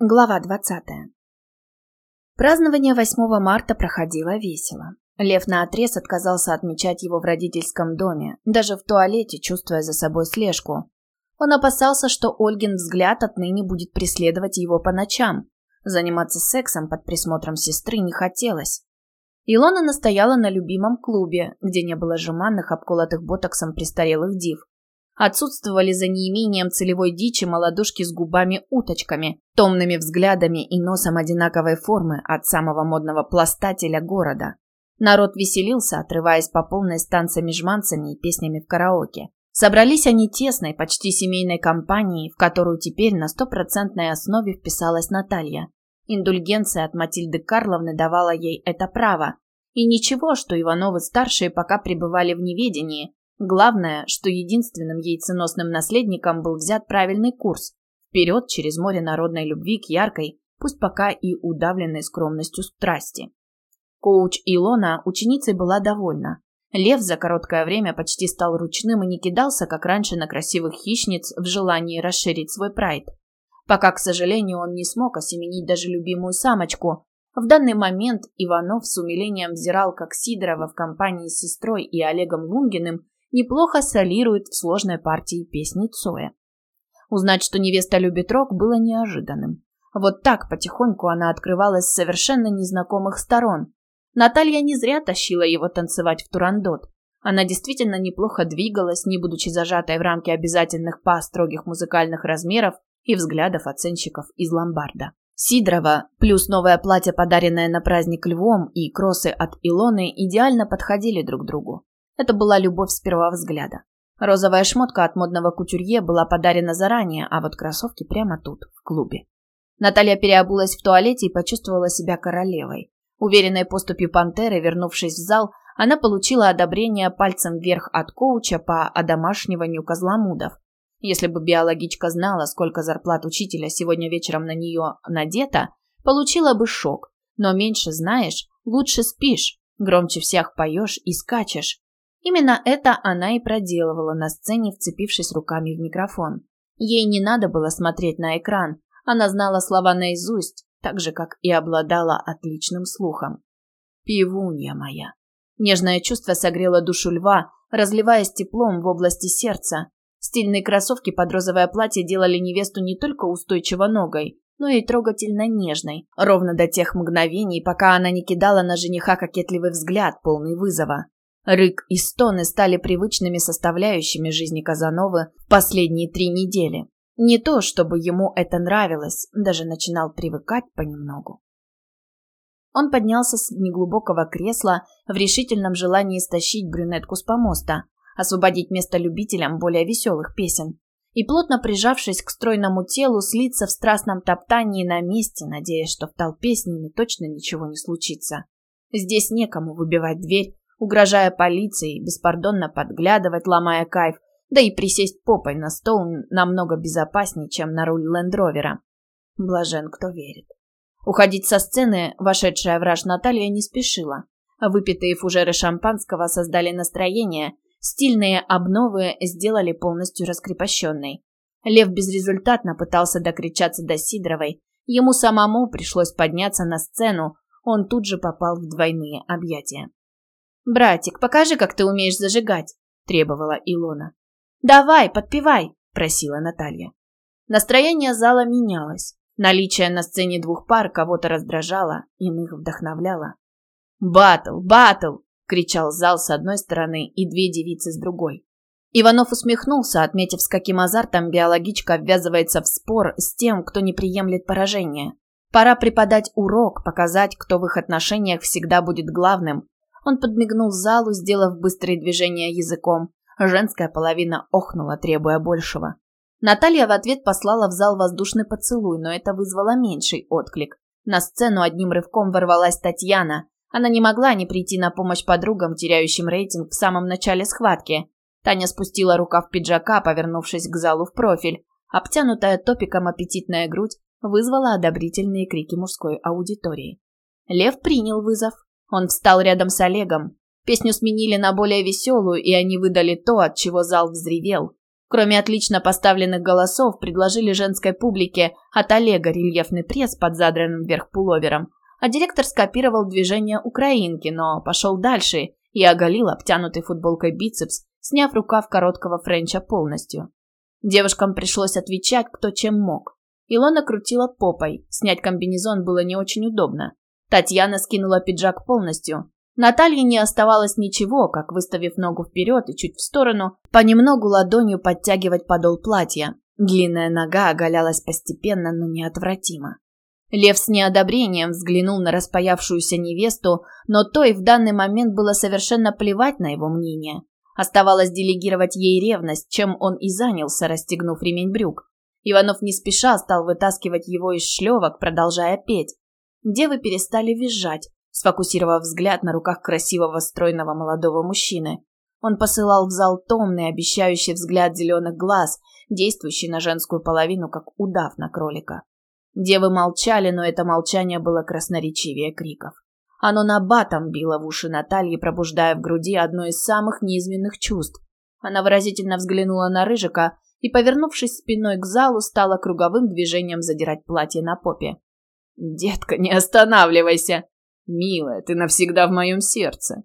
Глава 20. Празднование 8 марта проходило весело. Лев наотрез отказался отмечать его в родительском доме, даже в туалете, чувствуя за собой слежку. Он опасался, что Ольгин взгляд отныне будет преследовать его по ночам. Заниматься сексом под присмотром сестры не хотелось. Илона настояла на любимом клубе, где не было жеманных, обколотых ботоксом престарелых див. Отсутствовали за неимением целевой дичи молодушки с губами-уточками, томными взглядами и носом одинаковой формы от самого модного пластателя города. Народ веселился, отрываясь по полной с танцами-жманцами и песнями в караоке. Собрались они тесной, почти семейной компанией, в которую теперь на стопроцентной основе вписалась Наталья. Индульгенция от Матильды Карловны давала ей это право. И ничего, что Ивановы-старшие пока пребывали в неведении, Главное, что единственным яйценосным наследником был взят правильный курс вперед через море народной любви к яркой, пусть пока и удавленной скромностью страсти. Коуч Илона ученицей была довольна. Лев за короткое время почти стал ручным и не кидался, как раньше, на красивых хищниц в желании расширить свой прайд. Пока, к сожалению, он не смог осеменить даже любимую самочку. В данный момент Иванов с умилением взирал, как Сидорова в компании с сестрой и Олегом Лунгиным неплохо солирует в сложной партии песни Цоя. Узнать, что невеста любит рок, было неожиданным. Вот так потихоньку она открывалась с совершенно незнакомых сторон. Наталья не зря тащила его танцевать в турандот. Она действительно неплохо двигалась, не будучи зажатой в рамки обязательных па строгих музыкальных размеров и взглядов оценщиков из ломбарда. Сидорова плюс новое платье, подаренное на праздник львом, и кроссы от Илоны идеально подходили друг другу. Это была любовь с первого взгляда. Розовая шмотка от модного кутюрье была подарена заранее, а вот кроссовки прямо тут, в клубе. Наталья переобулась в туалете и почувствовала себя королевой. Уверенной поступью пантеры, вернувшись в зал, она получила одобрение пальцем вверх от коуча по одомашниванию козломудов. Если бы биологичка знала, сколько зарплат учителя сегодня вечером на нее надето, получила бы шок. Но меньше знаешь, лучше спишь, громче всех поешь и скачешь. Именно это она и проделывала на сцене, вцепившись руками в микрофон. Ей не надо было смотреть на экран, она знала слова наизусть, так же, как и обладала отличным слухом. «Пивунья моя!» Нежное чувство согрело душу льва, разливаясь теплом в области сердца. Стильные кроссовки под розовое платье делали невесту не только устойчиво ногой, но и трогательно нежной, ровно до тех мгновений, пока она не кидала на жениха кокетливый взгляд, полный вызова. Рык и стоны стали привычными составляющими жизни Казановы в последние три недели. Не то, чтобы ему это нравилось, даже начинал привыкать понемногу. Он поднялся с неглубокого кресла в решительном желании стащить брюнетку с помоста, освободить место любителям более веселых песен и, плотно прижавшись к стройному телу, слиться в страстном топтании на месте, надеясь, что в толпе с ними точно ничего не случится. Здесь некому выбивать дверь угрожая полиции, беспардонно подглядывать, ломая кайф, да и присесть попой на стол намного безопаснее, чем на руль лендровера. Блажен, кто верит. Уходить со сцены вошедшая враж Наталья не спешила. Выпитые фужеры шампанского создали настроение, стильные обновы сделали полностью раскрепощенной. Лев безрезультатно пытался докричаться до Сидоровой. Ему самому пришлось подняться на сцену, он тут же попал в двойные объятия. «Братик, покажи, как ты умеешь зажигать», – требовала Илона. «Давай, подпевай», – просила Наталья. Настроение зала менялось. Наличие на сцене двух пар кого-то раздражало, иных вдохновляло. «Батл! Батл!» – кричал зал с одной стороны и две девицы с другой. Иванов усмехнулся, отметив, с каким азартом биологичка ввязывается в спор с тем, кто не приемлет поражение. Пора преподать урок, показать, кто в их отношениях всегда будет главным, он подмигнул залу, сделав быстрые движения языком. Женская половина охнула, требуя большего. Наталья в ответ послала в зал воздушный поцелуй, но это вызвало меньший отклик. На сцену одним рывком ворвалась Татьяна. Она не могла не прийти на помощь подругам, теряющим рейтинг в самом начале схватки. Таня спустила рукав пиджака, повернувшись к залу в профиль. Обтянутая топиком аппетитная грудь вызвала одобрительные крики мужской аудитории. Лев принял вызов. Он встал рядом с Олегом. Песню сменили на более веселую, и они выдали то, от чего зал взревел. Кроме отлично поставленных голосов, предложили женской публике от Олега рельефный пресс под задранным вверх пуловером, а директор скопировал движение украинки, но пошел дальше и оголил обтянутый футболкой бицепс, сняв рукав короткого френча полностью. Девушкам пришлось отвечать, кто чем мог. Илона крутила попой, снять комбинезон было не очень удобно. Татьяна скинула пиджак полностью. Наталье не оставалось ничего, как, выставив ногу вперед и чуть в сторону, понемногу ладонью подтягивать подол платья. Длинная нога оголялась постепенно, но неотвратимо. Лев с неодобрением взглянул на распаявшуюся невесту, но той в данный момент было совершенно плевать на его мнение. Оставалось делегировать ей ревность, чем он и занялся, расстегнув ремень брюк. Иванов не спеша стал вытаскивать его из шлевок, продолжая петь. Девы перестали визжать, сфокусировав взгляд на руках красивого стройного молодого мужчины. Он посылал в зал томный, обещающий взгляд зеленых глаз, действующий на женскую половину, как удав на кролика. Девы молчали, но это молчание было красноречивее криков. Оно набатом било в уши Натальи, пробуждая в груди одно из самых низменных чувств. Она выразительно взглянула на Рыжика и, повернувшись спиной к залу, стала круговым движением задирать платье на попе. «Детка, не останавливайся!» «Милая, ты навсегда в моем сердце!»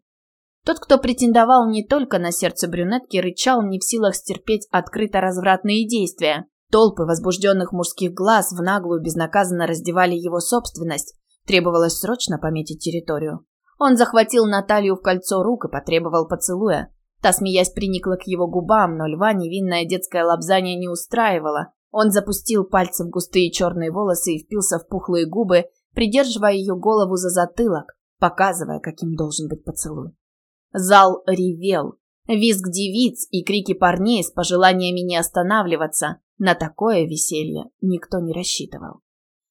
Тот, кто претендовал не только на сердце брюнетки, рычал не в силах стерпеть открыто развратные действия. Толпы возбужденных мужских глаз в наглую безнаказанно раздевали его собственность. Требовалось срочно пометить территорию. Он захватил Наталью в кольцо рук и потребовал поцелуя. Та, смеясь, приникла к его губам, но льва невинное детское лобзание не устраивало. Он запустил пальцы в густые черные волосы и впился в пухлые губы, придерживая ее голову за затылок, показывая, каким должен быть поцелуй. Зал ревел. Визг девиц и крики парней с пожеланиями не останавливаться. На такое веселье никто не рассчитывал.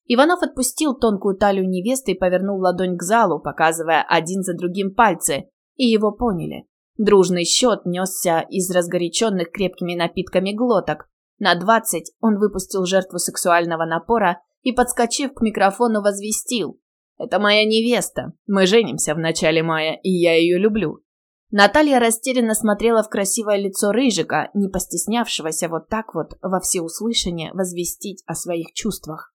Иванов отпустил тонкую талию невесты и повернул ладонь к залу, показывая один за другим пальцы, и его поняли. Дружный счет несся из разгоряченных крепкими напитками глоток. На двадцать он выпустил жертву сексуального напора и, подскочив к микрофону, возвестил. «Это моя невеста. Мы женимся в начале мая, и я ее люблю. Наталья растерянно смотрела в красивое лицо Рыжика, не постеснявшегося вот так вот во всеуслышание возвестить о своих чувствах.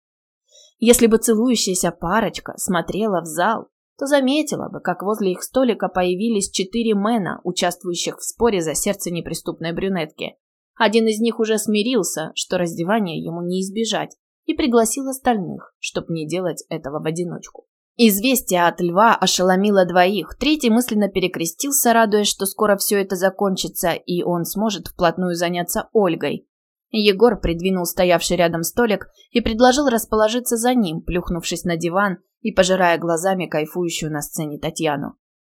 Если бы целующаяся парочка смотрела в зал, то заметила бы, как возле их столика появились четыре мэна, участвующих в споре за сердце неприступной брюнетки. Один из них уже смирился, что раздевания ему не избежать, и пригласил остальных, чтобы не делать этого в одиночку. Известие от льва ошеломило двоих. Третий мысленно перекрестился, радуясь, что скоро все это закончится, и он сможет вплотную заняться Ольгой. Егор придвинул стоявший рядом столик и предложил расположиться за ним, плюхнувшись на диван и пожирая глазами кайфующую на сцене Татьяну.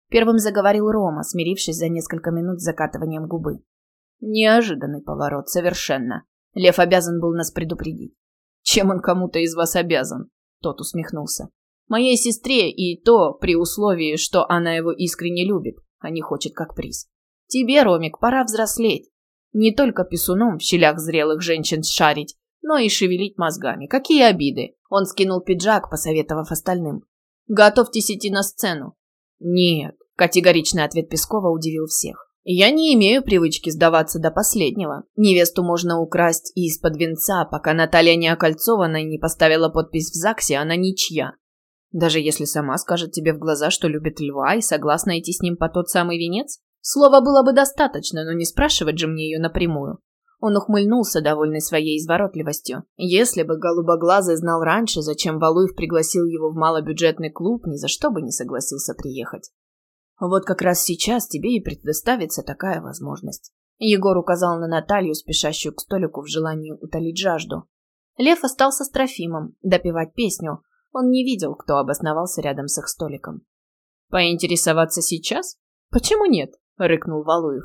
Первым заговорил Рома, смирившись за несколько минут с закатыванием губы. Неожиданный поворот, совершенно. Лев обязан был нас предупредить. Чем он кому-то из вас обязан? Тот усмехнулся. Моей сестре и то при условии, что она его искренне любит, а не хочет как приз. Тебе, Ромик, пора взрослеть. Не только писуном в щелях зрелых женщин шарить, но и шевелить мозгами. Какие обиды? Он скинул пиджак, посоветовав остальным. Готовьтесь идти на сцену. Нет, категоричный ответ Пескова удивил всех. Я не имею привычки сдаваться до последнего. Невесту можно украсть и из-под венца, пока Наталья не окольцована и не поставила подпись в ЗАГСе, она ничья. Даже если сама скажет тебе в глаза, что любит льва и согласна идти с ним по тот самый венец? Слова было бы достаточно, но не спрашивать же мне ее напрямую. Он ухмыльнулся, довольный своей изворотливостью. Если бы голубоглазый знал раньше, зачем Валуев пригласил его в малобюджетный клуб, ни за что бы не согласился приехать. Вот как раз сейчас тебе и предоставится такая возможность. Егор указал на Наталью, спешащую к столику в желании утолить жажду. Лев остался с Трофимом, допевать песню, он не видел, кто обосновался рядом с их столиком. «Поинтересоваться сейчас? Почему нет?» — рыкнул Валуев.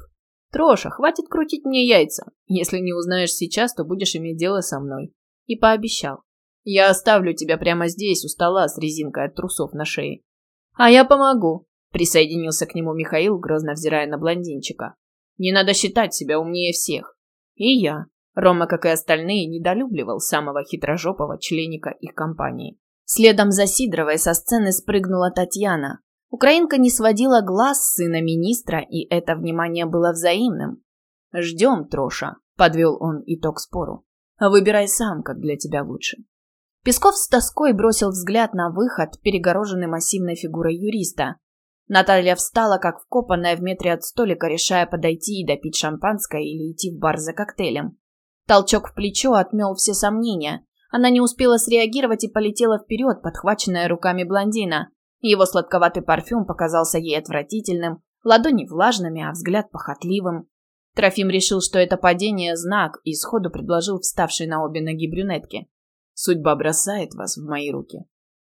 «Троша, хватит крутить мне яйца. Если не узнаешь сейчас, то будешь иметь дело со мной». И пообещал. «Я оставлю тебя прямо здесь, у стола, с резинкой от трусов на шее». «А я помогу», — присоединился к нему Михаил, грозно взирая на блондинчика. «Не надо считать себя умнее всех». «И я». Рома, как и остальные, недолюбливал самого хитрожопого членика их компании. Следом за Сидоровой со сцены спрыгнула Татьяна. Украинка не сводила глаз сына министра, и это внимание было взаимным. «Ждем, Троша», Подвел он итог спору. Выбирай сам, как для тебя лучше. Песков с тоской бросил взгляд на выход, перегороженный массивной фигурой юриста. Наталья встала, как вкопанная в метре от столика, решая подойти и допить шампанское или идти в бар за коктейлем. Толчок в плечо отмел все сомнения. Она не успела среагировать и полетела вперед, подхваченная руками блондина. Его сладковатый парфюм показался ей отвратительным, ладони влажными, а взгляд похотливым. Трофим решил, что это падение – знак, и сходу предложил вставшей на обе ноги брюнетке. «Судьба бросает вас в мои руки».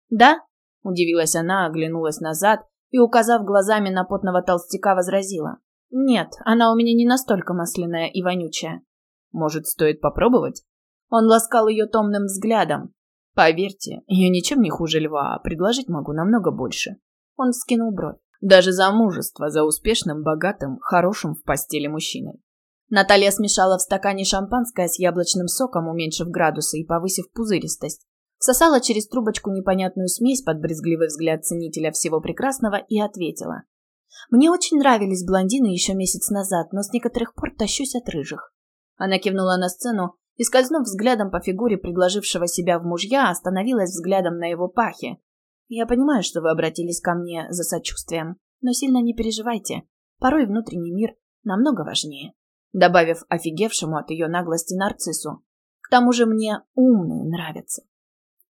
«Да?» – удивилась она, оглянулась назад и, указав глазами на потного толстяка, возразила. «Нет, она у меня не настолько масляная и вонючая». «Может, стоит попробовать?» Он ласкал ее томным взглядом. «Поверьте, я ничем не хуже льва, а предложить могу намного больше». Он вскинул бровь. Даже замужество за успешным, богатым, хорошим в постели мужчиной. Наталья смешала в стакане шампанское с яблочным соком, уменьшив градусы и повысив пузыристость. Всосала через трубочку непонятную смесь под брезгливый взгляд ценителя всего прекрасного и ответила. «Мне очень нравились блондины еще месяц назад, но с некоторых пор тащусь от рыжих». Она кивнула на сцену и, скользнув взглядом по фигуре предложившего себя в мужья, остановилась взглядом на его пахе, я понимаю, что вы обратились ко мне за сочувствием, но сильно не переживайте. Порой внутренний мир намного важнее. Добавив офигевшему от ее наглости нарциссу. К тому же мне умные нравятся.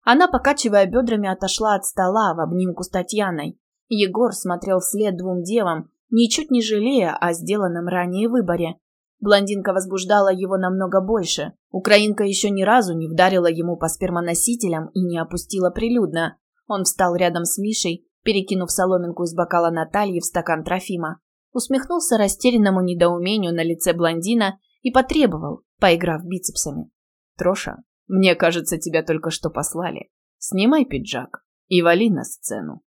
Она, покачивая бедрами, отошла от стола в обнимку с Татьяной. Егор смотрел вслед двум девам, ничуть не жалея о сделанном ранее выборе. Блондинка возбуждала его намного больше. Украинка еще ни разу не вдарила ему по спермоносителям и не опустила прилюдно. Он встал рядом с Мишей, перекинув соломинку из бокала Натальи в стакан Трофима, усмехнулся растерянному недоумению на лице блондина и потребовал, поиграв бицепсами. «Троша, мне кажется, тебя только что послали. Снимай пиджак и вали на сцену».